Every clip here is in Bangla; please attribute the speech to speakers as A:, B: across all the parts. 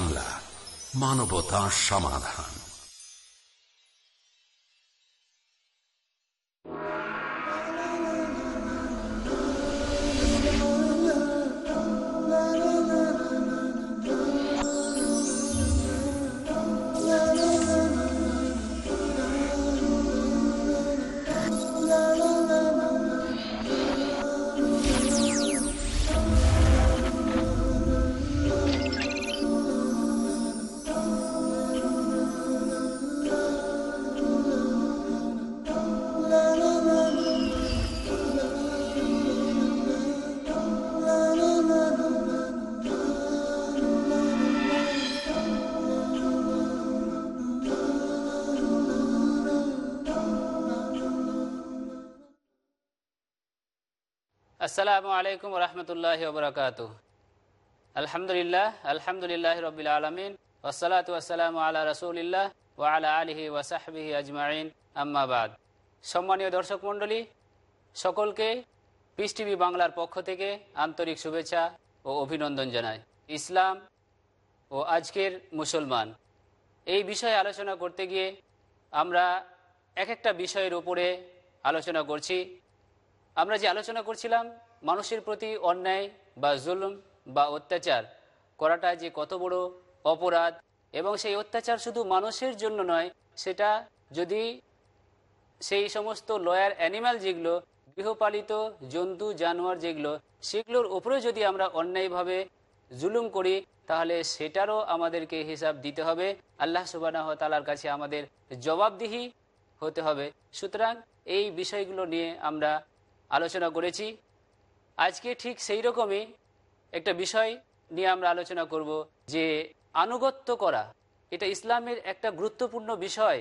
A: বাংলা মানবতা সমাধান।
B: আসসালামু আলাইকুম রহমতুল্লাহ বরকাত আলহামদুলিল্লাহ আলহামদুলিল্লাহ রবিল আলমিন ওসলাত ওসালাম আল্লাহ রসুলিল্লাহ ও আলা আলহি ওয়াসাহবিহি আজমাইন আম্মাবাদ সম্মানীয় দর্শক মণ্ডলী, সকলকে পিস টিভি বাংলার পক্ষ থেকে আন্তরিক শুভেচ্ছা ও অভিনন্দন জানায় ইসলাম ও আজকের মুসলমান। এই বিষয়ে আলোচনা করতে গিয়ে আমরা এক একটা বিষয়ের উপরে আলোচনা করছি। আমরা যে আলোচনা করছিলাম মানুষের প্রতি অন্যায় বা জুলুম বা অত্যাচার করাটা যে কত বড় অপরাধ এবং সেই অত্যাচার শুধু মানুষের জন্য নয়, সেটা যদি সেই সমস্ত লয়ার অ্যানিম্যাল যেগুলো, গৃহপালিত জন্তু, জানোয়ার যেগুলো, সেগুলোর উপরেও যদি আমরা অন্যায়ভাবে জুলুম করি, তাহলে সেটারও আমাদেরকে হিসাব দিতে হবে। আল্লাহ সুবাহ তালার কাছে আমাদের জবাবদিহি হতে হবে। সুতরাং এই বিষয়গুলো নিয়ে আমরা আলোচনা করেছি। আজকে ঠিক সেই রকমই একটা বিষয় নিয়ে আমরা আলোচনা করব যে আনুগত্য করা, এটা ইসলামের একটা গুরুত্বপূর্ণ বিষয়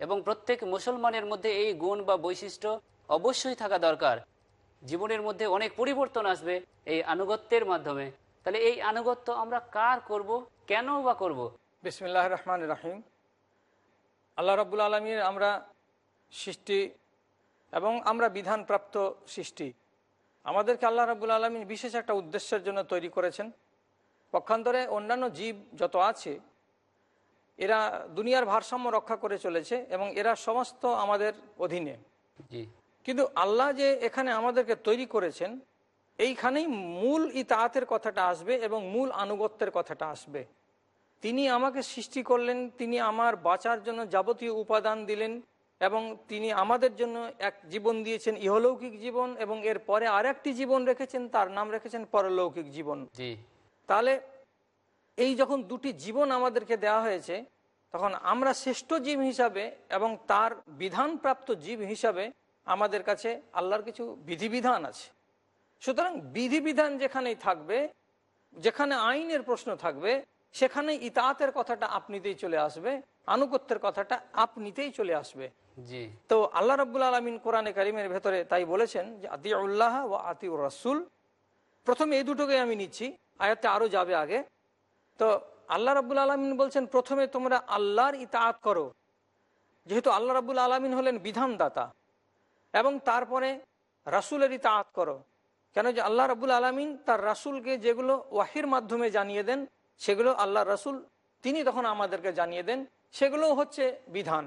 B: এবং প্রত্যেক মুসলমানের মধ্যে এই গুণ বা বৈশিষ্ট্য অবশ্যই থাকা দরকার। জীবনের মধ্যে অনেক পরিবর্তন আসবে এই আনুগত্যের মাধ্যমে। তাহলে এই আনুগত্য আমরা কার করব, কেন বা করব?
C: বিসমিল্লাহ রহমান রাহিম। আল্লাহ রব্বুল আলমীর আমরা সৃষ্টি এবং আমরা বিধানপ্রাপ্ত সৃষ্টি। আমাদেরকে আল্লাহ রাবুল আলমিন বিশেষ একটা উদ্দেশ্যের জন্য তৈরি করেছেন। পক্ষান্তরে অন্যান্য জীব যত আছে এরা দুনিয়ার ভারসাম্য রক্ষা করে চলেছে এবং এরা সমস্ত আমাদের অধীনে।
B: জি।
C: কিন্তু আল্লাহ যে এখানে আমাদেরকে তৈরি করেছেন এইখানেই মূল ইতাহাতের কথাটা আসবে এবং মূল আনুগত্যের কথাটা আসবে। তিনি আমাকে সৃষ্টি করলেন তিনি আমার বাঁচার জন্য যাবতীয় উপাদান দিলেন এবং তিনি আমাদের জন্য এক জীবন দিয়েছেন ইহলৌকিক জীবন এবং এর পরে আর একটি জীবন রেখেছেন তার নাম রেখেছেন পরলৌকিক জীবন।
B: জি।
C: তাহলে এই যখন দুটি জীবন আমাদেরকে দেওয়া হয়েছে তখন আমরা শ্রেষ্ঠ জীব হিসাবে এবং তার বিধানপ্রাপ্ত জীব হিসাবে আমাদের কাছে আল্লাহর কিছু বিধিবিধান আছে। সুতরাং বিধিবিধান যেখানেই থাকবে যেখানে আইনের প্রশ্ন থাকবে সেখানে ইতাতের কথাটা আপনিতেই চলে আসবে আনুগত্যের কথাটা আপনিতেই চলে আসবে।
B: জি।
C: তো আল্লাহ রব্বুল আলমিন কোরআনে কারিমের ভেতরে তাই বলেছেন যে আতি উল্লাহ ও আতি রাসুল প্রথমে এই দুটোকে আমি নিচ্ছি আয়াতে আরও যাবে আগে। তো আল্লাহ রাবুল আলমিন বলছেন প্রথমে তোমরা আল্লাহর ইতাআত করো। যেহেতু আল্লাহ রাবুল আলমিন হলেন বিধানদাতা এবং তারপরে রাসুলের ইতাআত করো। কেন যে আল্লাহ রাবুল আলমিন তার রাসুলকে যেগুলো ওয়াহির মাধ্যমে জানিয়ে দেন সেগুলো আল্লাহ রাসুল তিনি তখন আমাদেরকে জানিয়ে দেন সেগুলো হচ্ছে বিধান।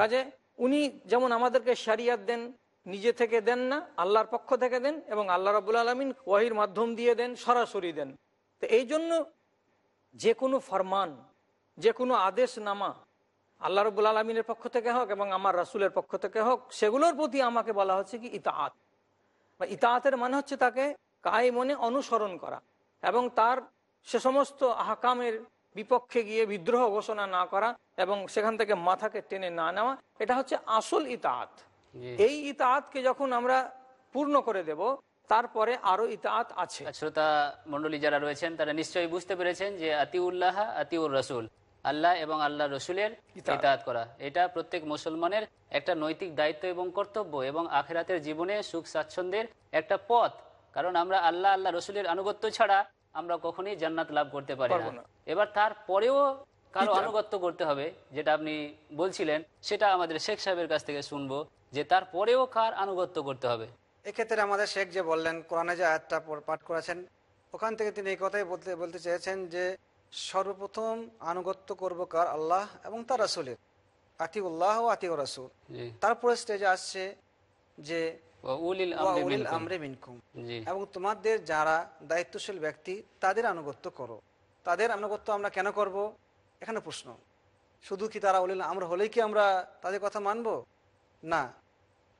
C: কাজে উনি যেমন আমাদেরকে শারিয়াত দেন, নিজে থেকে দেন না, আল্লাহর পক্ষ থেকে দেন এবং আল্লাহ রাবুল আলমিন ওয়াহির মাধ্যম দিয়ে দেন, সরাসরি দেন। তো এই জন্য যে কোনো ফরমান, যে কোনো আদেশ নামা আল্লাহ রবুল আলমিনের পক্ষ থেকে হোক এবং আমার রাসুলের পক্ষ থেকে হোক, সেগুলোর প্রতি আমাকে বলা হচ্ছে কি ইতাআত। বা ইতাআতের মানে হচ্ছে তাকে কায় মনে অনুসরণ করা এবং তার সে সমস্ত আহকামের বিপক্ষে গিয়ে বিদ্রোহ ঘোষণা না করা এবং সেখান থেকে মাথাকে টেনে না নেওয়া এটা হচ্ছে আসল ইতাআত।
B: জি।
C: এই ইতাআতকে যখন আমরা পূর্ণ করে দেব তারপরে আরও ইতাআত আছে।
B: শ্রোতা মন্ডলী যারা রয়েছেন তারা নিশ্চয়ই বুঝতে পেরেছেন যে আতিউল্লাহ আতিউর রসুল আল্লাহ এবং আল্লাহ রসুলের। ইতাত করা। এটা প্রত্যেক মুসলমানের একটা নৈতিক দায়িত্ব এবং কর্তব্য এবং আখেরাতের জীবনে সুখ স্বাচ্ছন্দ্যের একটা পথ। কারণ আমরা আল্লাহ আল্লাহ রসুলের আনুগত্য ছাড়া আমরা কখনোই জান্নাত লাভ করতে পারি না। এবার তারপরেও
C: কারও
B: আনুগত্য করতে হবে যেটা আপনি বলছিলেন সেটা আমাদের শেখ সাহেবের কাছ থেকে শুনব যে তারপরেও কার আনুগত্য করতে হবে।
D: এক্ষেত্রে আমাদের শেখ যে বললেন কোরআনে যে আয়াতটা পাঠ করেছেন ওখান থেকে তিনি এই কথাই বলতে বলতে চেয়েছেন যে সর্বপ্রথম আনুগত্য করব কার? আল্লাহ এবং তার রাসুলের। আতিউল্লাহ ও আতিউ রাসুল। তারপরে স্টেজে আসছে যে এবং তোমাদের যারা দায়িত্বশীল ব্যক্তি তাদের আনুগত্য করো। তাদের আনুগত্য আমরা কেন করব? এখানে প্রশ্ন। শুধু কি তারা উলিল আমরা হলেই কি আমরা তাদের কথা মানব? না।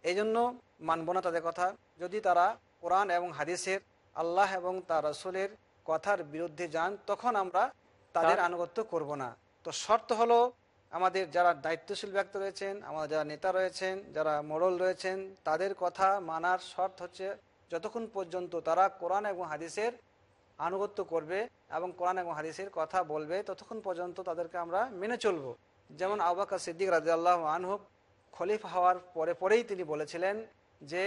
D: এই জন্য মানব না তাদের কথা। যদি তারা কোরআন এবং হাদিসের আল্লাহ এবং তার রসুলের কথার বিরুদ্ধে যান তখন আমরা তাদের আনুগত্য করব না। তো শর্ত হলো আমাদের যারা দায়িত্বশীল ব্যক্তি রয়েছেন, আমাদের যারা নেতা রয়েছেন, যারা মোড়ল রয়েছেন, তাদের কথা মানার শর্ত হচ্ছে যতক্ষণ পর্যন্ত তারা কোরআন এবং হাদিসের আনুগত্য করবে এবং কোরআন এবং হাদিসের কথা বলবে, ততক্ষণ পর্যন্ত তাদেরকে আমরা মেনে চলবো। যেমন আবাকা সিদ্দিক রাজি আল্লাহ আনহুব খলিফা হওয়ার পরে পরেই তিনি বলেছিলেন যে,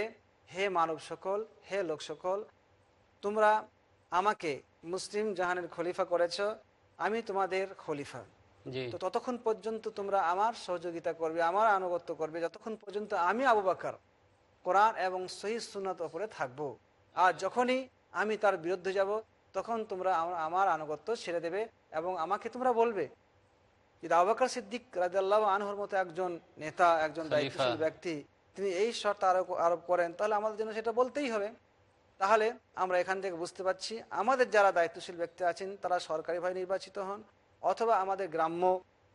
D: হে মানব সকল, হে লোক সকল, তোমরা আমাকে মুসলিম জাহানের খলিফা করেছ, আমি তোমাদের খলিফা। তো ততক্ষণ পর্যন্ত তোমরা আমার সহযোগিতা করবে আমার আনুগত্য করবে যতক্ষণ পর্যন্ত আমি আবু বাকর কোরআন এবং সহি সুন্নত ওপরে থাকব। আর যখনই আমি তার বিরুদ্ধে যাব তখন তোমরা আমার- আনুগত্য ছেড়ে দেবে এবং আমাকে তোমরা বলবে যদি আবু বকর সিদ্দিক রাজাল্লাহ আনহর মতো একজন নেতা একজন। দায়িত্বশীল ব্যক্তি। তিনি এই শর্ত আরোপ আরোপ করেন তাহলে আমাদের জন্য সেটা বলতেই হবে। তাহলে আমরা এখান থেকে বুঝতে পারছি আমাদের যারা দায়িত্বশীল ব্যক্তি আছেন তারা সরকারিভাবে নির্বাচিত হন। অথবা আমাদের গ্রাম্য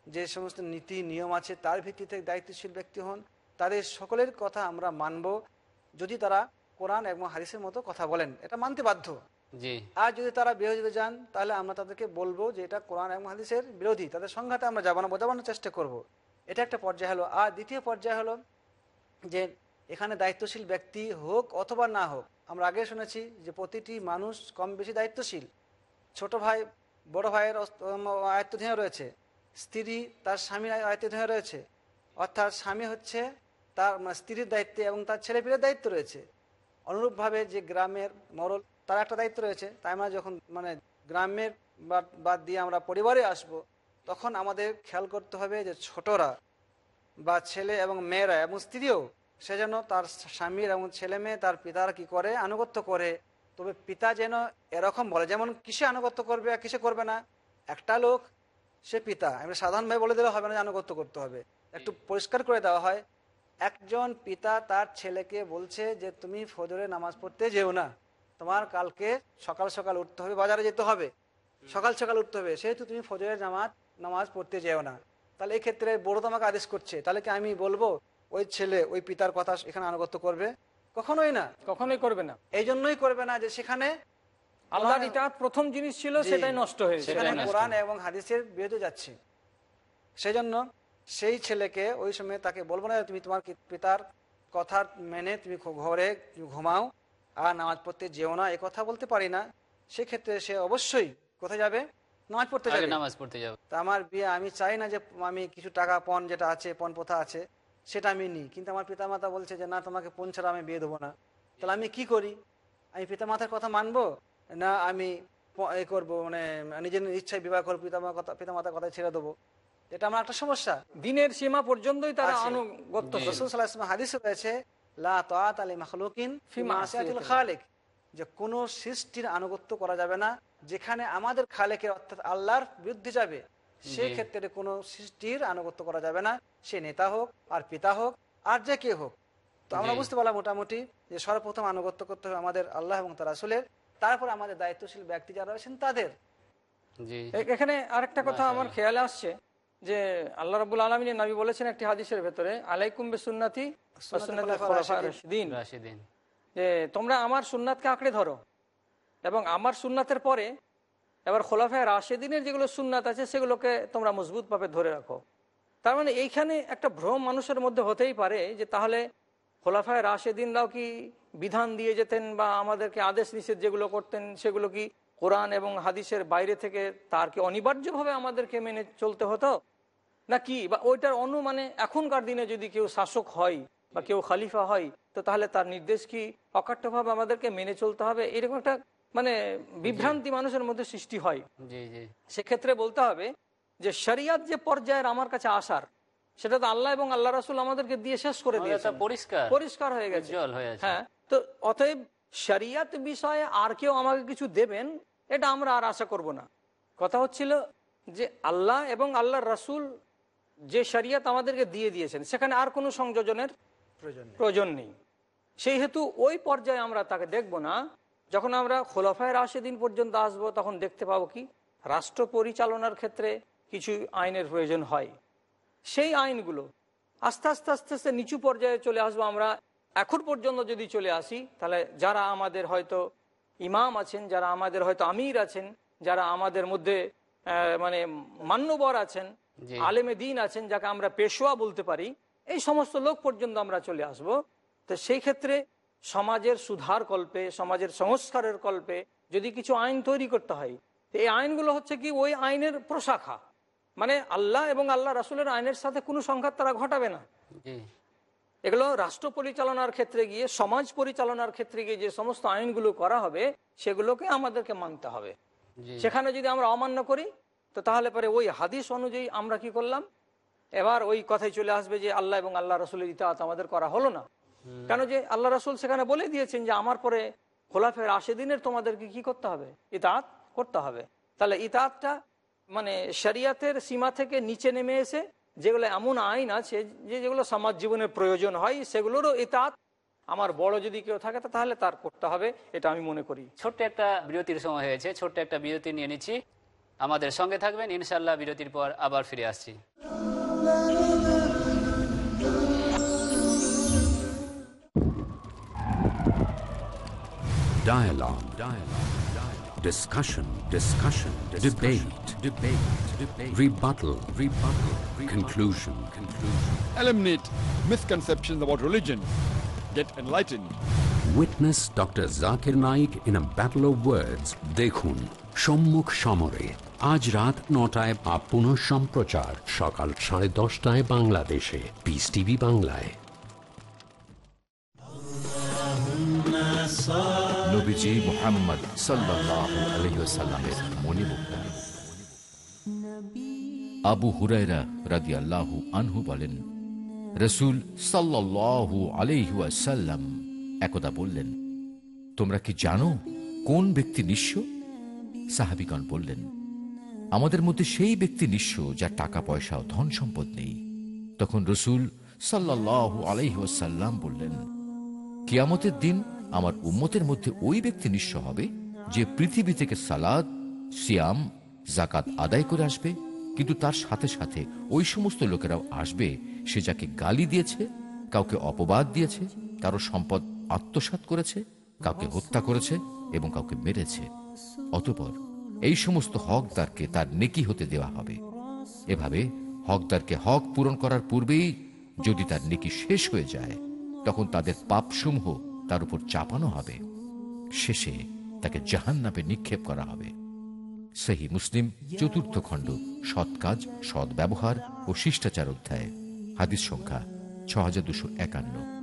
D: যে সমস্ত নীতি নিয়ম আছে তার ভিত্তিতে দায়িত্বশীল ব্যক্তি হন তাদের সকলের কথা আমরা মানব যদি তারা কোরআন এবং হাদিসের মতো কথা বলেন। এটা মানতে বাধ্য। আর যদি তারা বিরোধীতে যান তাহলে আমরা তাদেরকে বলব যে এটা কোরআন এবং হাদিসের বিরোধী। তাদের সংঘাতে আমরা যাব না বোঝানোর চেষ্টা করব। এটা একটা পর্যায় হলো। আর দ্বিতীয় পর্যায় হলো যে এখানে দায়িত্বশীল ব্যক্তি হোক অথবা না হোক আমরা আগে শুনেছি যে প্রতিটি মানুষ কম বেশি দায়িত্বশীল। ছোট ভাই বড় ভাইয়ের আয়ত্তাধীনে রয়েছে। স্ত্রী তার স্বামীর আয়ত্তাধীনে রয়েছে। অর্থাৎ স্বামী হচ্ছে তার মানে স্ত্রীর দায়িত্বে এবং তার ছেলেপিলের দায়িত্ব রয়েছে। অনুরূপভাবে যে গ্রামের মরল, তার একটা দায়িত্ব রয়েছে। তাই আমরা যখন মানে গ্রামের বাদ দিয়ে আমরা পরিবারে আসব, তখন আমাদের খেয়াল করতে হবে যে ছোটরা বা ছেলে এবং মেয়েরা এবং স্ত্রীও সে যেন তার স্বামীর এবং ছেলে মেয়ে তার পিতার কি করে, আনুগত্য করে তবে পিতা যেন এরকম বলে যেমন কিসে আনুগত্য করবে আর কিসে করবে না? একটা লোক সে পিতা। আমি সাধারণভাবে বলে দিলে হবে না যে আনুগত্য করতে হবে। একটু পরিষ্কার করে দেওয়া হয় একজন পিতা তার ছেলেকে বলছে যে তুমি ফজরে নামাজ পড়তে যেও না। তোমার কালকে সকাল সকাল উঠতে হবে বাজারে যেতে হবে। সকাল সকাল উঠতে হবে। সেহেতু তুমি ফজরের নামাজ নামাজ পড়তে যেও না। তাহলে এই ক্ষেত্রে বড় তোমাকে আদেশ করছে। তাহলে কি আমি বলব ওই ছেলে ওই পিতার কথা এখানে আনুগত্য করবে? কখনোই না।
C: কখনোই করবে না।
D: এই জন্যই করবে না যে সেখানে
C: আল্লাহর ইতাহাত প্রথম জিনিস ছিল সেটাই নষ্ট হয়েছে
D: সেখানে কোরআন এবং হাদিসের বিরুদ্ধে যাচ্ছে। সেই জন্য সেই ছেলেকে ওই সময় তাকে বলব না তুমি তোমার পিতার কথা মেনে তুমি ঘরে ঘুমাও আর নামাজ পড়তে যেও না এ কথা বলতে পারি না। সেক্ষেত্রে সে অবশ্যই কোথায় যাবে? নামাজ পড়তে যাবে।
B: নামাজ পড়তে যাব।
D: তা আমার বিয়ে আমি চাই না যে আমি কিছু টাকা পণ যেটা আছে পণ প্রথা আছে সেটা আমি নিই। কিন্তু আমার পিতামাতা বলছে যে না তোমাকে পণ ছাড়া আমি বিয়ে দেবো না। তাহলে আমি কি করি? আমি পিতামাতার কথা মানবো? না আমি এ করব? মানে নিজের ইচ্ছায় বিবাহ করব পিতামাতার কথা পিতামাতার কথা ছেড়ে দেবো? এটা আমার একটা সমস্যা।
C: দিনের সীমা পর্যন্তই তারা। আনুগত্য
D: রসুল হাদিস রয়েছে খালিক। যে কোনো সৃষ্টির আনুগত্য করা যাবে না যেখানে আমাদের খালেকের অর্থাৎ আল্লাহর বিরুদ্ধে যাবে সেই ক্ষেত্রে কোনো সৃষ্টির আনুগত্য করা যাবে না। সে নেতা হোক আর পিতা হোক আর যে কে হোক। তো আমরা বুঝতে পারলাম মোটামুটি যে সর্বপ্রথম আনুগত্য করতে হবে আমাদের আল্লাহ এবং তার রাসুলের। তারপর আমাদের দায়িত্বশীল ব্যক্তি যারা রয়েছেন তাদের।
C: এখানে আরেকটা কথা আমার খেয়ালে আসছে যে আল্লাহ রাবুল আলমিনের নবী বলেছেন একটি হাদিসের ভেতরে আলাইকুম বে সুন্নাতি
D: সুন্নাতুল খোলাফায়ে
C: রাশিদিন।
B: রাশিদিন।
C: যে তোমরা আমার সুন্নাতকে আঁকড়ে ধরো এবং আমার সুন্নাতের পরে এবার খোলাফায় রাশেদিনের যেগুলো সুন্নাত আছে সেগুলোকে তোমরা মজবুতভাবে ধরে রাখো। তার মানে এইখানে একটা ভ্রম মানুষের মধ্যে হতেই পারে যে তাহলে খোলাফায় রাশেদিনরাও কি বিধান দিয়ে যেতেন বা আমাদেরকে আদেশ নিষেধ যেগুলো করতেন সেগুলো কি কোরআন এবং হাদিসের বাইরে থেকে তার কি অনিবার্যভাবে আমাদেরকে মেনে চলতে হতো? না কি? বা ওইটার অনু মানে এখনকার দিনে যদি কেউ শাসক হয় বা কেউ খালিফা হয় তো তাহলে তার নির্দেশ কি অকাট্যভাবে আমাদেরকে মেনে চলতে হবে? এরকম একটা মানে বিভ্রান্তি মানুষের মধ্যে সৃষ্টি হয়। সেক্ষেত্রে বলতে হবে যে শরিয়াত যে পর্যায়ের আমার কাছে আসার সেটা তো আল্লাহ এবং আল্লাহ রাসুল আমাদেরকে দিয়ে শেষ করে দিয়েছে
B: পরিষ্কার।
C: পরিষ্কার হয়ে গেছে।
B: হয়ে
C: হ্যাঁ তো অতএব শরিয়াত বিষয়ে আর কেউ আমাকে কিছু দেবেন এটা আমরা আর আশা করব না। কথা হচ্ছিল যে আল্লাহ এবং আল্লাহ রাসূল যে শরিয়াত আমাদেরকে দিয়ে দিয়েছেন সেখানে আর কোনো সংযোজনের
D: প্রয়োজন নেই।
C: প্রয়োজন নেই। সেই হেতু ওই পর্যায়ে আমরা তাকে দেখব না। যখন আমরা খোলাফায় রাশেদিন পর্যন্ত আসব তখন দেখতে পাবো কি? রাষ্ট্র পরিচালনার ক্ষেত্রে কিছু আইনের প্রয়োজন হয়। সেই আইনগুলো আস্তে আস্তে আস্তে আস্তে নিচু পর্যায়ে চলে আসব আমরা। এখন পর্যন্ত যদি চলে আসি তাহলে যারা আমাদের হয়তো ইমাম আছেন যারা আমাদের হয়তো আমির আছেন যারা আমাদের মধ্যে মানে মান্যবর আছেন। আলেমে দিন আছেন যাকে আমরা পেশোয়া বলতে পারি এই সমস্ত লোক পর্যন্ত আমরা চলে আসব। তো সেই ক্ষেত্রে সমাজের সুধার কল্পে সমাজের সংস্কারের কল্পে যদি কিছু আইন তৈরি করতে হয় এই আইনগুলো হচ্ছে কি ওই আইনের প্রশাখা। মানে আল্লাহ এবং আল্লাহ রাসুলের আইনের সাথে কোনো সংঘাত তারা ঘটাবে না। এগুলো রাষ্ট্র পরিচালনার ক্ষেত্রে গিয়ে সমাজ পরিচালনার ক্ষেত্রে গিয়ে যে সমস্ত আইনগুলো করা হবে সেগুলোকে আমাদেরকে মানতে হবে। সেখানে যদি আমরা অমান্য করি তো তাহলে পরে ওই হাদিস অনুযায়ী আমরা কি করলাম? এবার ওই কথাই চলে আসবে যে আল্লাহ এবং আল্লাহ রসুলের ইতাহাত আমাদের করা হলো না। কেন যে আল্লাহ রসুল সেখানে বলে দিয়েছেন যে আমার পরে খোলাফের আশি দিনের তোমাদেরকে কি করতে হবে? ইতাহাত করতে হবে। তাহলে ইতাহাতটা মানে শরিয়াতের সীমা থেকে নিচে নেমে এসে যেগুলো এমন আইন আছে যে যেগুলো সমাজ জীবনে প্রয়োজন হয় সেগুলোরও ইতাহাত আমার বড় যদি কেউ থাকে তো তাহলে তার করতে হবে এটা আমি মনে করি
B: ছোট্ট একটা বিরতির সময় হয়েছে ছোট্ট একটা বিরতি নিয়ে নিচ্ছি আমাদের সঙ্গে থাকবেন ইনশাল্লাহ বিরতির পর আবার ফিরে আসছি
A: Dialogue. Dialogue. Dialogue. Discussion. Discussion. Debate. Debate. Debate. Rebuttal. Rebuttal. Conclusion. Conclusion.
E: Eliminate misconceptions about religion. Get enlightened.
A: Witness Dr. Zakir Naik in a battle of words. দেখুন সম্মুখ সমরে আজ রাত নটায় বা পুনঃ সম্প্রচার সকাল সাড়ে দশটায় বাংলাদেশে পিস টিভি বাংলায়
F: আবু হুরায়রা আনহু বলেন, রসূল ওয়াসাল্লাম একদা বললেন, তোমরা কি জানো কোন ব্যক্তি নিঃস্ব? সাহাবিগণ বললেন, আমাদের মধ্যে সেই ব্যক্তি নিঃস্ব যার টাকা, পয়সা ও ধন সম্পদ নেই। তখন রসূল সাল্লাল্লাহু আলাইহি ওয়াসাল্লাম বললেন, কিয়ামতের দিন আমার উম্মতের মধ্যে ওই ব্যক্তি নিঃস্ব হবে যে পৃথিবী থেকে সালাদ, সিয়াম জাকাত আদায় করে আসবে, কিন্তু তার সাথে সাথে ওই সমস্ত লোকেরাও আসবে সে যাকে গালি দিয়েছে, কাউকে অপবাদ দিয়েছে, কারও সম্পদ আত্মসাৎ করেছে, কাউকে হত্যা করেছে এবং কাউকে মেরেছে। অতপর এই সমস্ত হকদারকে তার নেকি হতে দেওয়া হবে। এভাবে হকদারকে হক পূরণ করার পূর্বেই যদি তার নেকি শেষ হয়ে যায়, তখন তাদের পাপসমূহ তার উপর চাপানো হবে। শেষে তাকে জাহান্নাপে নিক্ষেপ করা হবে। সেহী মুসলিম, চতুর্থ খণ্ড, সৎ কাজ, সৎ ব্যবহার ও শিষ্টাচার অধ্যায়, হাদিস সংখ্যা ছ হাজার দুশো একান্ন।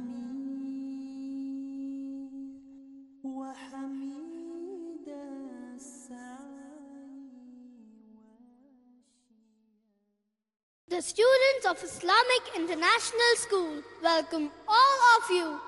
G: The students of Islamic International School welcome all of you.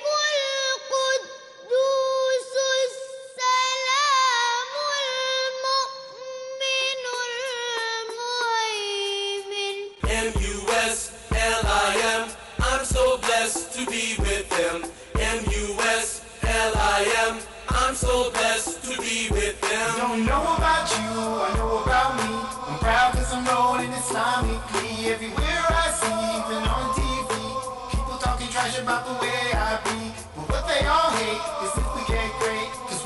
H: rolling Islamically. Everywhere I see, even on TV. People talking trash about the way I be. But what they all hate is if we get great.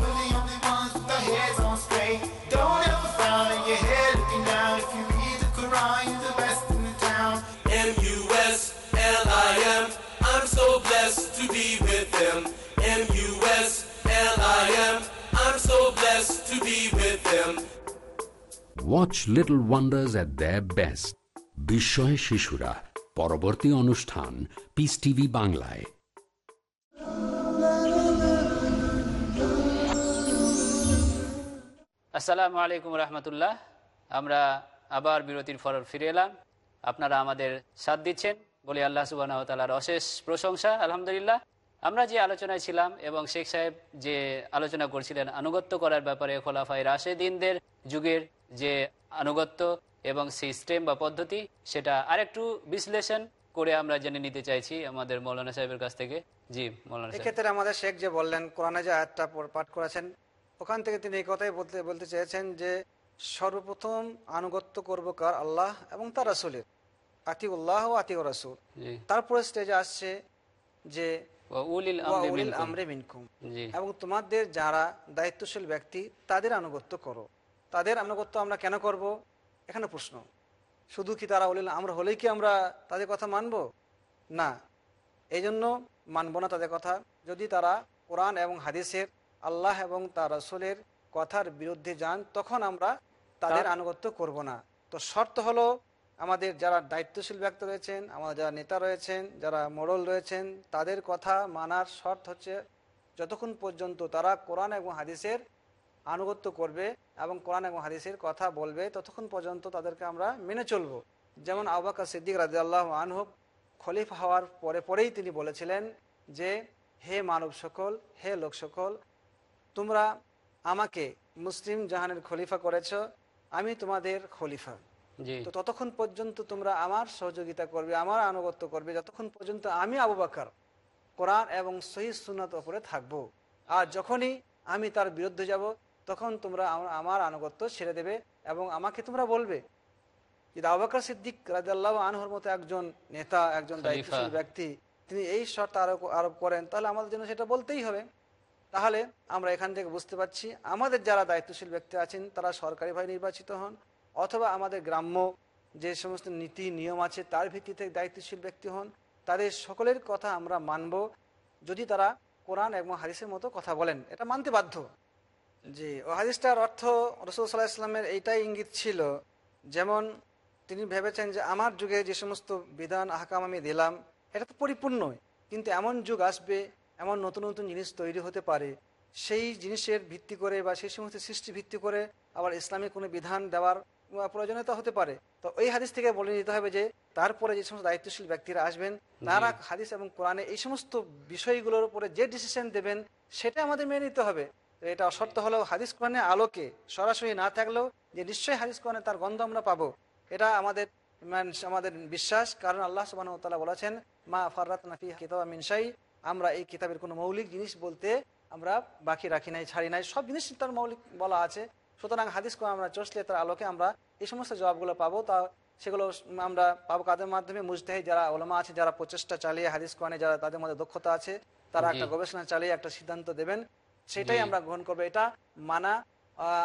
A: Watch Little Wonders at their best. বিস্ময় শিশুরা, পরবর্তী অনুষ্ঠান পিস টিভি বাংলায়।
B: আসসালামু আলাইকুম রহমতুল্লাহ। আমরা আবার বিরতির ফল ফিরে এলাম। আপনারা আমাদের সাথ দিচ্ছেন বলি আল্লাহ সুবাহ তালার অশেষ প্রশংসা, আলহামদুলিল্লাহ। আমরা যে আলোচনায় ছিলাম এবং শেখ সাহেব যে আলোচনা করছিলেন আনুগত্য করার ব্যাপারে খোলাফাই রাশেদিনদের যুগের যে আনুগত্য এবং সিস্টেম বা পদ্ধতি সেটা আরেকটু বিশ্লেষণ করে আমরা জেনে নিতে চাইছি আমাদের মৌলানা সাহেবের কাছ থেকে। জি মৌলানা
D: এক্ষেত্রে আমাদের শেখ যে বললেন কোরআনে যে আয়াতটা পাঠ করেছেন ওখান থেকে তিনি এই কথাই বলতে বলতে চেয়েছেন যে সর্বপ্রথম আনুগত্য করব কার? আল্লাহ এবং তার রাসুলের। আতি উল্লাহ ও আতি রাসুল তারপরে স্টেজে আসছে যে।
B: আমরে মিনকুম।
D: এবং তোমাদের যারা দায়িত্বশীল ব্যক্তি তাদের আনুগত্য করো। তাদের আনুগত্য আমরা কেন করব? এখানে প্রশ্ন। শুধু কি তারা উলিল আমরা হলেই কি আমরা তাদের কথা মানব? না। এই জন্য মানব না তাদের কথা। যদি তারা কোরআন এবং হাদিসের আল্লাহ এবং তার রসুলের কথার বিরুদ্ধে যান তখন আমরা তাদের আনুগত্য করব না। তো শর্ত হলো আমাদের যারা দায়িত্বশীল ব্যক্তি রয়েছেন আমাদের যারা নেতা রয়েছেন যারা মোড়ল রয়েছেন তাদের কথা মানার শর্ত হচ্ছে যতক্ষণ পর্যন্ত তারা কোরআন এবং হাদিসের আনুগত্য করবে এবং কোরআন এবং হাদিসের কথা বলবে ততক্ষণ পর্যন্ত তাদেরকে আমরা মেনে চলব। যেমন আবাকা সিদ্দিক রাজি আল্লাহ আনহব খলিফ হওয়ার পরে পরেই তিনি বলেছিলেন যে হে মানব সকল হে লোক সকল তোমরা আমাকে মুসলিম জাহানের খলিফা করেছ আমি তোমাদের খলিফা। তো ততক্ষণ পর্যন্ত তোমরা আমার সহযোগিতা করবে আমার আনুগত্য করবে যতক্ষণ পর্যন্ত আমি আবু বাকর কোরআন এবং সহি সুন্নত ওপরে থাকব। আর যখনই আমি তার বিরুদ্ধে যাব তখন তোমরা আমার- আনুগত্য ছেড়ে দেবে এবং আমাকে তোমরা বলবে। যদি আবু বকর সিদ্দিক রাজাল্লাহ আনহর মতো একজন নেতা একজন। দায়িত্বশীল ব্যক্তি তিনি এই শর্ত আরোপ আরোপ করেন তাহলে আমাদের জন্য সেটা বলতেই হবে। তাহলে আমরা এখান থেকে বুঝতে পারছি আমাদের যারা দায়িত্বশীল ব্যক্তি আছেন তারা সরকারিভাবে নির্বাচিত হন অথবা আমাদের গ্রাম্য যে সমস্ত নীতি নিয়ম আছে তার ভিত্তিতে দায়িত্বশীল ব্যক্তি হন তাদের সকলের কথা আমরা মানব যদি তারা কোরআন এবং হারিসের মতো কথা বলেন। এটা মানতে বাধ্য। জি ও হাদিসটার অর্থ রসুল সাল্লাহ ইসলামের এইটাই ইঙ্গিত ছিল যেমন তিনি ভেবেছেন যে আমার যুগে যে সমস্ত বিধান আহকাম আমি দিলাম এটা তো পরিপূর্ণই কিন্তু এমন যুগ আসবে এমন নতুন নতুন জিনিস তৈরি হতে পারে সেই জিনিসের ভিত্তি করে বা সেই সমস্ত সৃষ্টি ভিত্তি করে আবার ইসলামিক কোনো বিধান দেওয়ার প্রয়োজনীয়তা হতে পারে। তো এই হাদিস থেকে বলে নিতে হবে যে তারপরে যে সমস্ত দায়িত্বশীল ব্যক্তিরা আসবেন তারা হাদিস এবং কোরআনে এই সমস্ত বিষয়গুলোর উপরে যে ডিসিশন দেবেন সেটা আমাদের মেনে নিতে হবে। এটা অশর্ত হলেও হাদিস কোরআনের আলোকে সরাসরি না থাকলেও যে নিশ্চয়ই হাদিস কোরআনে তার গন্ধ আমরা পাবো। এটা আমাদের আমাদের বিশ্বাস। কারণ আল্লাহ সুবাহ তালা বলেছেন মা ফাররাত নাফি কিতাব মিনসাই আমরা এই কিতাবের কোনো মৌলিক জিনিস বলতে আমরা বাকি রাখি নাই ছাড়ি নাই। সব জিনিস তার মৌলিক বলা আছে। সুতরাং হাদিস কোরআন আমরা চসলে তার আলোকে আমরা এই সমস্ত জবাবগুলো পাবো। তা সেগুলো আমরা পাবো কাদের মাধ্যমে? মুজতাহি যারা ওলামা আছে যারা প্রচেষ্টা চালিয়ে হাদিস কোরআনে যারা তাদের মধ্যে দক্ষতা আছে তারা একটা গবেষণা চালিয়ে একটা সিদ্ধান্ত দেবেন। সেটাই আমরা গ্রহণ করব। এটা মানা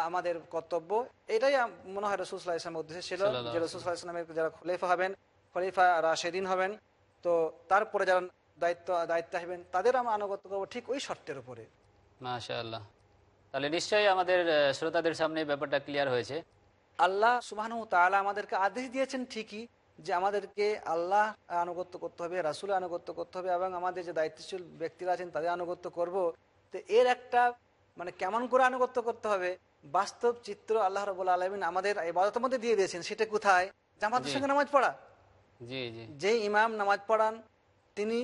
D: আমাদের কর্তব্য। এটাই মনে হয় রসুল্লাহ ইসলামের উদ্দেশ্য ছিল যে রসুল্লাহ ইসলামের যারা খলিফা হবেন খলিফা রাশেদিন হবেন তো তারপরে যারা দায়িত্ব দায়িত্ব হবেন তাদের আমরা আনুগত্য করব ঠিক ওই শর্তের উপরে।
B: মাশা আল্লাহ তাহলে নিশ্চয়ই আমাদের শ্রোতাদের সামনে ব্যাপারটা ক্লিয়ার হয়েছে।
D: আল্লাহ সুবাহানু তাআলা আমাদেরকে আদেশ দিয়েছেন ঠিকই যে আমাদেরকে আল্লাহ আনুগত্য করতে হবে রাসুল আনুগত্য করতে হবে এবং আমাদের যে দায়িত্বশীল ব্যক্তিরা আছেন তাদের আনুগত্য করব। তো এর একটা মানে কেমন করে আনুগত্য করতে হবে? বাস্তব চিত্র আল্লাহ রবুল আলমিন আমাদের ইবাদতের মধ্যে দিয়ে দিয়েছেন। সেটা কোথায়? জামাতের সঙ্গে নামাজ পড়া? যে ইমাম নামাজ পড়ান তিনি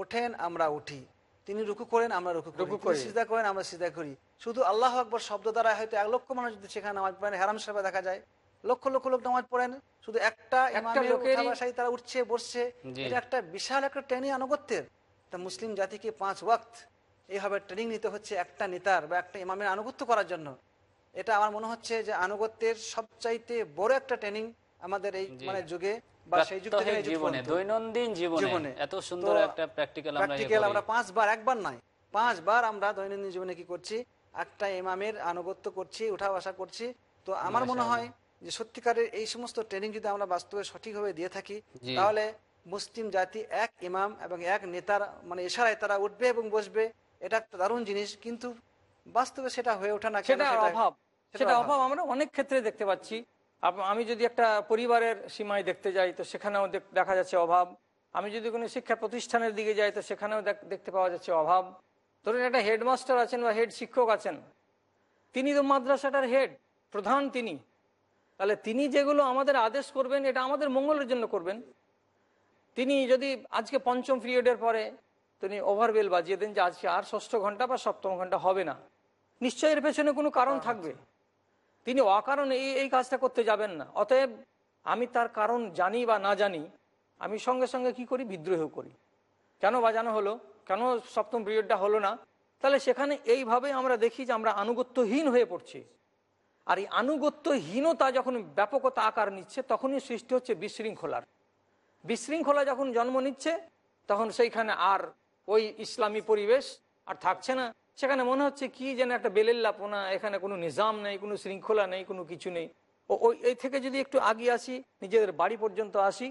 D: ওঠেন আমরা উঠি। তিনি রুকু করেন আমরা রুকু করি।
C: রুকু করি।
D: সিজদা করেন আমরা সিজদা করি। শুধু আল্লাহ আকবর শব্দ দ্বারা হয়তো এক লক্ষ মানুষ যদি সেখানে নামাজ পড়েন হেরাম সাহেবে দেখা যায়। লক্ষ লক্ষ লোক নামাজ পড়েন। শুধু একটা বসায় তারা উঠছে বসছে। এটা একটা বিশাল একটা ট্রেনিং আনুগত্যের। তা মুসলিম জাতিকে পাঁচ ওয়াক্ত এইভাবে ট্রেনিং নিতে হচ্ছে একটা নেতার বা একটা ইমামের আনুগত্য করার জন্য। এটা আমার মনে হচ্ছে যে আনুগত্যের সবচাইতে বড় একটা ট্রেনিং আমাদের এই মানে যুগে বা সেই যুগ থেকে
B: প্রাত্যহিক
D: এই যুগ
B: জীবনে দৈনন্দিন জীবনে
D: জীবনে।
B: এত সুন্দর একটা প্র্যাকটিক্যাল আমরা
D: প্র্যাকটিক্যাল আমরা পাঁচবার একবার নয় পাঁচবার আমরা দৈনন্দিন জীবনে কি করছি? একটা ইমামের আনুগত্য করছি উঠা বসা করছি। তো আমার মনে হয় যে সত্যিকারের এই সমস্ত ট্রেনিং যদি আমরা বাস্তবে সঠিকভাবে দিয়ে থাকি তাহলে মুসলিম জাতি এক ইমাম এবং এক নেতার মানে ইশারায় তারা উঠবে এবং বসবে। এটা একটা দারুণ জিনিস কিন্তু বাস্তবে সেটা হয়ে ওঠে না
C: সেটা অভাব।
D: সেটা। অভাব।
C: আমরা অনেক ক্ষেত্রে দেখতে পাচ্ছি। আমি যদি একটা পরিবারের সীমায় দেখতে যাই তো সেখানেও দেখা যাচ্ছে অভাব। আমি যদি কোনো শিক্ষা প্রতিষ্ঠানের দিকে যাই তো সেখানেও দেখতে পাওয়া যাচ্ছে অভাব। ধরুন একটা হেডমাস্টার আছেন বা হেড শিক্ষক আছেন। তিনি তো মাদ্রাসাটার হেড প্রধান তিনি। তাহলে তিনি যেগুলো আমাদের আদেশ করবেন এটা আমাদের মঙ্গলের জন্য করবেন। তিনি যদি আজকে পঞ্চম পিরিয়ডের পরে তিনি ওভারবেল বাজিয়ে দেন যে আজকে আর ষষ্ঠ ঘণ্টা বা সপ্তম ঘণ্টা হবে না। নিশ্চয় এর পেছনে কোনো কারণ থাকবে। তিনি অকারণে এই এই কাজটা করতে যাবেন না। অতএব আমি তার কারণ জানি বা না জানি আমি সঙ্গে সঙ্গে কি করি? বিদ্রোহ করি। কেন বাজানো হলো? কেন সপ্তম পিরিয়ডটা হলো না? তাহলে সেখানে এইভাবে আমরা দেখি যে আমরা আনুগত্যহীন হয়ে পড়ছি। আর এই আনুগত্যহীনতা যখন ব্যাপকতা আকার নিচ্ছে তখনই সৃষ্টি হচ্ছে বিশৃঙ্খলার। বিশৃঙ্খলা যখন জন্ম নিচ্ছে তখন সেইখানে আর ওই ইসলামী পরিবেশ আর থাকছে না। সেখানে মনে হচ্ছে কি যেন একটা বেলেল্লাপনা এখানে কোনো নিজাম নেই, কোনো শৃঙ্খলা নেই, কোনো কিছু নেই। ও, ওই, এই থেকে যদি একটু আগে আসি, নিজেদের বাড়ি পর্যন্ত আসি,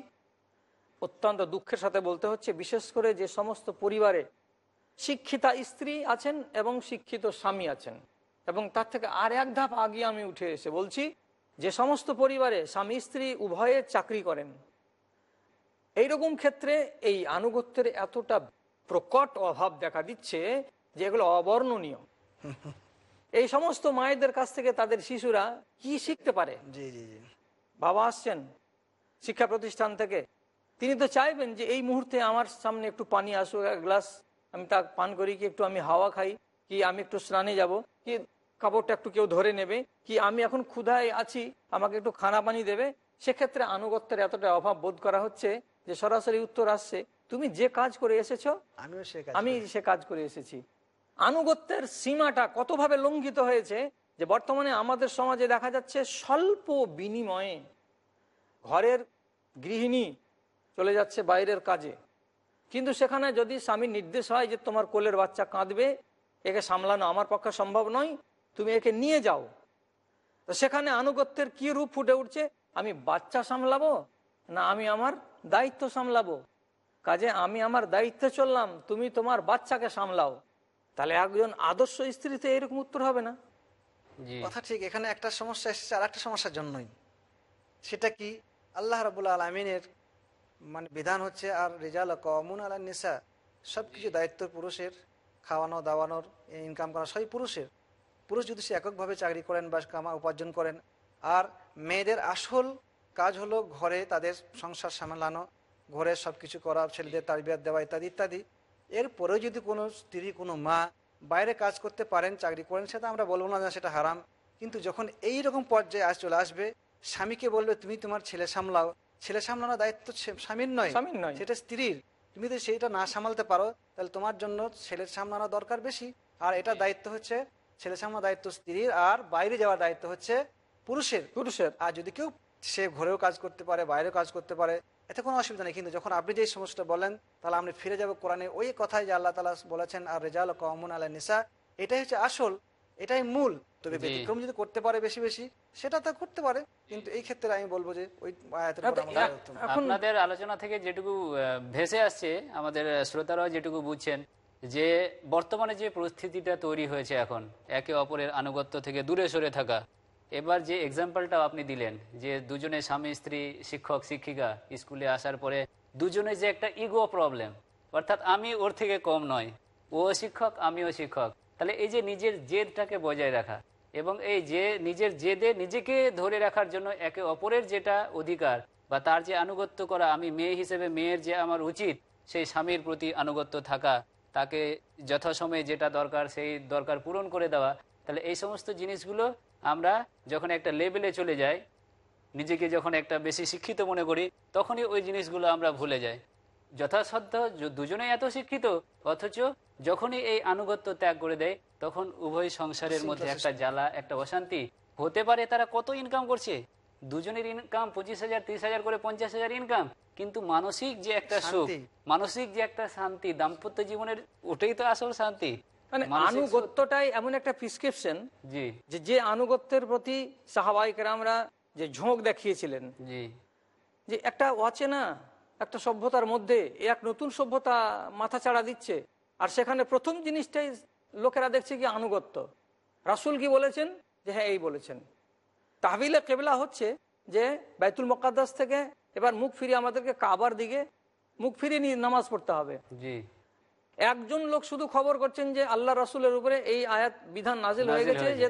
C: অত্যন্ত দুঃখের সাথে বলতে হচ্ছে, বিশেষ করে যে সমস্ত পরিবারে শিক্ষিতা স্ত্রী আছেন এবং শিক্ষিত স্বামী আছেন। এবং তার থেকে আর এক ধাপ আগে আমি উঠে এসে বলছি, যে সমস্ত পরিবারে স্বামী স্ত্রী উভয়ে চাকরি করেন। এইরকম ক্ষেত্রে এই আনুগত্যের এতটা প্রকট অভাব দেখা দিচ্ছে যে এগুলো অবর্ণনীয়। এই সমস্ত মায়েদের কাছ থেকে তাদের শিশুরা কি শিখতে পারে? বাবা আসছেন শিক্ষা প্রতিষ্ঠান থেকে। তিনি তো চাইবেন যে এই মুহূর্তে আমার সামনে একটু পানি আসুক এক গ্লাস আমি তা পান করি কি একটু আমি হাওয়া খাই কি আমি একটু স্নানে যাব কি কাপড়টা একটু কেউ ধরে নেবে কি আমি এখন ক্ষুধায় আছি আমাকে একটু খানা পানি দেবে। সেক্ষেত্রে আনুগত্যের এতটা অভাব বোধ করা হচ্ছে যে সরাসরি উত্তর আসছে। তুমি যে কাজ করে এসেছ আমি সে কাজ করে এসেছি। আনুগত্যের সীমাটা কতভাবে লঙ্ঘিত হয়েছে যে বর্তমানে আমাদের সমাজে দেখা যাচ্ছে স্বল্প বিনিময়ে ঘরের গৃহিণী চলে যাচ্ছে বাইরের কাজে। কিন্তু সেখানে যদি স্বামীর নির্দেশ হয় যে তোমার কোলের বাচ্চা কাঁদবে একে সামলানো আমার পক্ষে সম্ভব নয় তুমি একে নিয়ে যাও। তো সেখানে আনুগত্যের কি রূপ ফুটে উঠছে? আমি বাচ্চা সামলাবো না আমি আমার দায়িত্ব সামলাবো? কাজে আমি আমার দায়িত্বে চললাম তুমি তোমার বাচ্চাকে সামলাও। তাহলে একজন আদর্শ স্ত্রীতে এরকম উত্তর হবে না?
D: কথা ঠিক এখানে একটা সমস্যা এসেছে আর একটা সমস্যার জন্যই। সেটা কি? আল্লাহ রাবুল্লাহ আলমিনের মানে বিধান হচ্ছে আর রেজাল কমুন আলা নিসা সব কিছু দায়িত্ব পুরুষের খাওয়ানো দাওয়ানোর ইনকাম করা সবই পুরুষের। পুরুষ যদি সে এককভাবে চাকরি করেন বা কামা উপার্জন করেন আর মেয়েদের আসল কাজ হলো ঘরে তাদের সংসার সামলানো ঘরে সব কিছু করা ছেলেদের তারবিয়াত দেওয়া ইত্যাদি ইত্যাদি। এরপরেও যদি কোনো স্ত্রী কোনো মা বাইরে কাজ করতে পারেন চাকরি করেন সেটা আমরা বলব না সেটা হারাম। কিন্তু যখন এই রকম পর্যায়ে আজ চলে আসবে স্বামীকে বলবে তুমি তোমার ছেলে সামলাও। ছেলে সামলানোর দায়িত্ব স্বামীর নয়।
C: স্বামীর নয়।
D: সেটা স্ত্রীর। তুমি যদি সেইটা না সামলাতে পারো তাহলে তোমার জন্য ছেলের সামলানো দরকার বেশি। আর এটা দায়িত্ব হচ্ছে ছেলে সামলানোর দায়িত্ব স্ত্রীর আর বাইরে যাওয়ার দায়িত্ব হচ্ছে পুরুষের।
C: পুরুষের।
D: আর যদি কেউ সে ঘরেও কাজ করতে পারে বাইরেও কাজ করতে পারে এতে কোনো অসুবিধা নেই কিন্তু যখন আপনি যে সমস্যাটা বলেন তাহলে আমরা ফিরে যাব কোরআনে ওই কথাই যে আল্লাহ তালা বলেছেন আর রেজাল কমন আল্লাহ নিসা এটাই হচ্ছে আসল এটাই মূল। তবে ব্যতিক্রম যদি করতে পারে বেশি বেশি সেটা তা করতে পারে। কিন্তু এই ক্ষেত্রে আমি বলব যে ওই আয়াতের
B: আপনাদের আলোচনা থেকে যেটুকু ভেসে আসছে আমাদের শ্রোতারাও যেটুকু বুঝছেন যে বর্তমানে যে পরিস্থিতিটা তৈরি হয়েছে এখন একে অপরের আনুগত্য থেকে দূরে সরে থাকা এবার যে এক্সাম্পলটাও আপনি দিলেন, যে দুজনে স্বামী, স্ত্রী, শিক্ষক, শিক্ষিকা স্কুলে আসার পরে দুজনে যে একটা ইগো প্রবলেম অর্থাৎ আমি ওর থেকে কম নয়, ও শিক্ষক, আমিও শিক্ষক, তাহলে এই যে নিজের জেদটাকে বজায় রাখা এবং এই যে নিজের জেদে নিজেকে ধরে রাখার জন্য একে অপরের যেটা অধিকার বা তার যে আনুগত্য করা আমি মেয়ে হিসেবে মেয়ের যে আমার উচিত, সেই স্বামীর প্রতি আনুগত্য থাকা, তাকে যথাসময়ে যেটা দরকার, সেই দরকার পূরণ করে দেওয়া, তাহলে এই সমস্ত জিনিসগুলো আমরা যখন একটা লেভেলে চলে যাই নিজেকে যখন একটা বেশি শিক্ষিত মনে করি তখনই ওই জিনিসগুলো আমরা ভুলে যাই। যথাসাধ্য য- দুজনেই এত শিক্ষিত অথচ যখনই এই আনুগত্য ত্যাগ করে দেয় তখন উভয় সংসারের মধ্যে একটা জ্বালা একটা অশান্তি হতে পারে তারা কত ইনকাম করছে। দুজনের ইনকাম পঁচিশ হাজার তিরিশ হাজার করে পঞ্চাশ হাজার ইনকাম কিন্তু মানসিক যে একটা সুখ মানসিক যে একটা শান্তি দাম্পত্য জীবনের ওটাই তো আসল শান্তি।
C: মানে আনুগত্যটাই এমন একটা প্রিসক্রিপশন যে যে আনুগত্যের প্রতি সাহাবাহিকেরামরা যে ঝোঁক দেখিয়েছিলেন। যে একটা অচেনা একটা সভ্যতার মধ্যে এ এক নতুন সভ্যতা মাথা চাড়া দিচ্ছে। আর সেখানে প্রথম জিনিসটাই লোকেরা দেখছে কি আনুগত্য। রাসুল কি বলেছেন? যে হ্যাঁ এই বলেছেন। তাহবিলে কেবলা হচ্ছে যে বাইতুল মোকাদ্দাস থেকে এবার মুখ ফিরিয়ে আমাদেরকে কাবার দিকে মুখ ফিরিয়ে নিয়ে নামাজ পড়তে হবে।
B: জি।
C: একজন লোক শুধু খবর করছেন যে আল্লাহ রাসুলের উপরে এই আয়াত বিধান নাজিল হয়ে গেছে। যে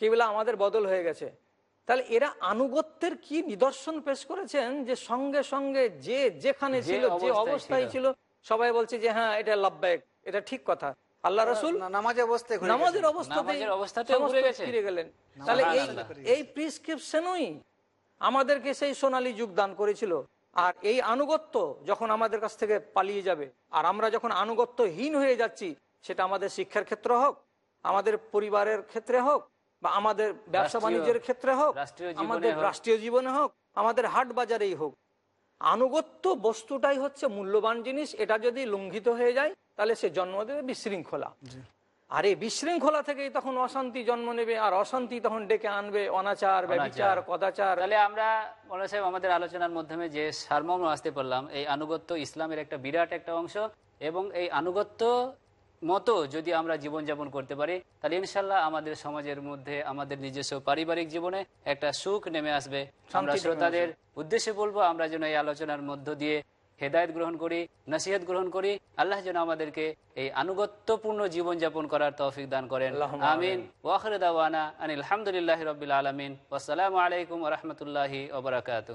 C: কেবলা আমাদের বদল হয়ে গেছে। তাহলে এরা আনুগত্যের কি নিদর্শন পেশ করেছেন? যে সঙ্গে সঙ্গে যে যেখানে ছিল যে
B: অবস্থায় ছিল।
C: সবাই বলছে যে হ্যাঁ এটা লাভবায়ক এটা ঠিক কথা। আল্লাহ রসুল
D: অবস্থায়
C: নামাজের অবস্থাতে। ফিরে গেলেন। তাহলে এই প্রিসক্রিপশনই আমাদেরকে সেই সোনালী যুগ দান করেছিল। আর এই আনুগত্য যখন আমাদের কাছ থেকে পালিয়ে যাবে আর আমরা যখন আনুগত্যহীন হয়ে যাচ্ছি সেটা আমাদের শিক্ষার ক্ষেত্রে হোক আমাদের পরিবারের ক্ষেত্রে হোক বা আমাদের ব্যবসা বাণিজ্যের ক্ষেত্রে হোক আমাদের রাষ্ট্রীয় জীবনে হোক আমাদের হাট বাজারেই হোক আনুগত্য বস্তুটাই হচ্ছে মূল্যবান জিনিস এটা যদি লঙ্ঘিত হয়ে যায় তাহলে সে জন্ম দেবে বিশৃঙ্খলা আর এই বিশৃঙ্খলা থেকেই তখন অশান্তি জন্ম নেবে আর অশান্তি তখন ডেকে আনবে অনাচার ব্যবিচার কদাচার
B: তাহলে আমরা মনে সাহেব আমাদের আলোচনার মাধ্যমে যে সারমর্ম আসতে পারলাম এই আনুগত্য ইসলামের একটা বিরাট একটা অংশ এবং এই আনুগত্য মতো যদি আমরা জীবনযাপন করতে পারি তাহলে ইনশাল্লাহ আমাদের সমাজের মধ্যে আমাদের নিজস্ব পারিবারিক জীবনে একটা সুখ নেমে আসবে। আমরা শ্রোতাদের উদ্দেশ্যে বলব আমরা যেন এই আলোচনার মধ্য দিয়ে হেদায়ত গ্রহণ করি নসিহত গ্রহণ করি আল্লাহ যেন আমাদেরকে এই আনুগত্যপূর্ণ জীবনযাপন করার তৌফিক দান করেন। আমিন। ওয়াখর দাওয়ানা আনিল আলহামদুলিল্লাহ রবিল আলমিন। আসসালামু আলাইকুম রহমতুল্লাহি ওবরাকাতু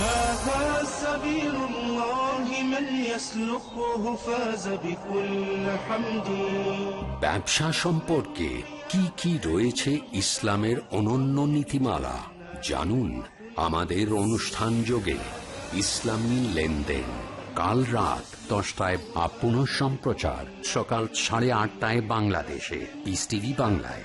H: هذا سبيل الله من يسلكه فاز بكل حمد
A: ব্যবসা সম্পর্কে কি কি রয়েছে ইসলামের অনন্য নীতিমালা জানুন আমাদের অনুষ্ঠান যোগে ইসলামী লেনদেন কাল রাত দশটায় বা পুনঃ সম্প্রচার সকাল সাড়ে আটটায় বাংলাদেশে পিস টিভি বাংলায়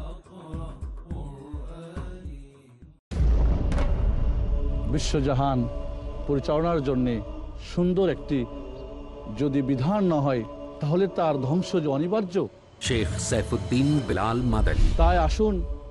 I: বিশ্বজাহান পরিচালনার জন্যে সুন্দর একটি যদি বিধান না হয় তাহলে তার ধ্বংস যে অনিবার্য।
A: শেখ সাইফুদ্দিন বিলাল মাদানী।
I: তাই আসুন